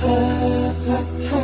ha, ha, ha.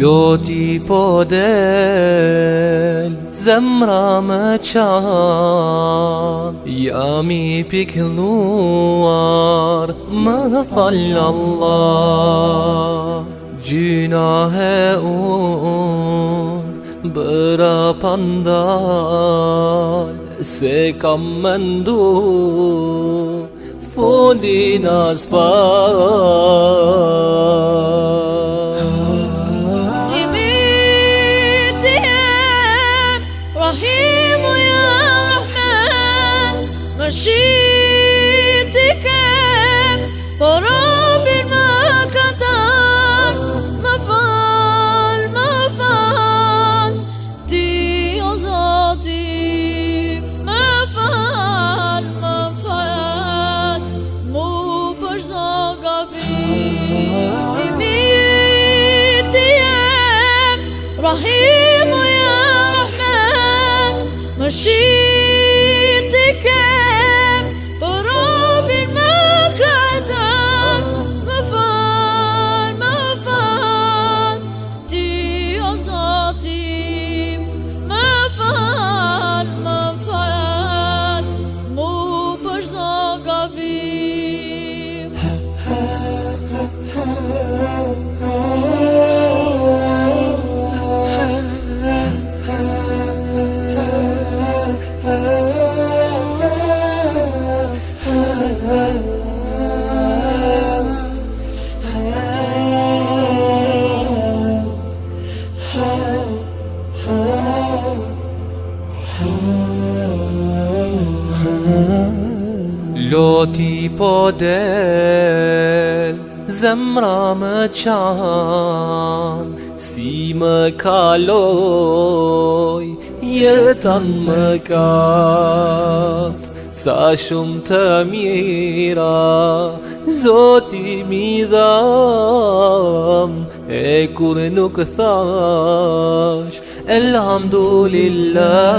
Loti po del, zemra më qan Jam i pikluar, më fall Allah Gjyna he unë, bëra pandal Se kam mendu, fundin aspar Më shirë t'i kem Po robin më fal, më fal Ti o zoti fal, më fal Më pështë do t'i em Rahimu ya Rahman Më kem Loti po del, zemra më qan, si më kaloj, jetan më kat, sa shumë të mira, zoti mi dham, e kur nuk thash, elhamdulillah.